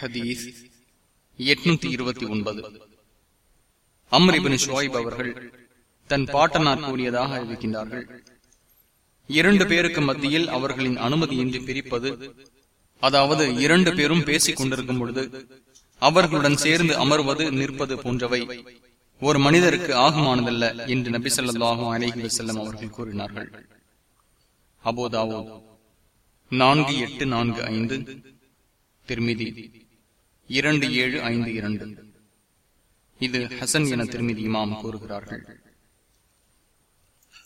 ஹதீஸ் எட்நூத்தி இருபத்தி ஒன்பது. அம்ரிபின் ஷுவைப் அவர்கள் தன் பாட்டனார் கூறியதாக அறிவிக்கின்றார்கள் இரண்டு பேருக்கு மத்தியில் அவர்களின் அனுமதியின்றி பிரிப்பது அதாவது இரண்டு பேரும் பேசிக் கொண்டிருக்கும் பொழுது அவர்களுடன் சேர்ந்து அமர்வது நிற்பது போன்றவை ஒரு மனிதருக்கு ஆகமானதல்ல என்று நபி சொல்லாஹும் அலஹி வசல்லம் அவர்கள் கூறினார்கள். அபோதாவோ நான்கு எட்டு நான்கு ஐந்து திருமிதி. இரண்டு ஏழு ஐந்து இரண்டு. இது ஹசன் என திருமிதி இமாம் கூறுகிறார்கள்.